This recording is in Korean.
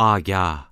아야.